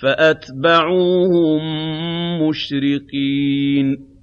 فَأَتْبَعُوهُم مُّشْرِقِينَ.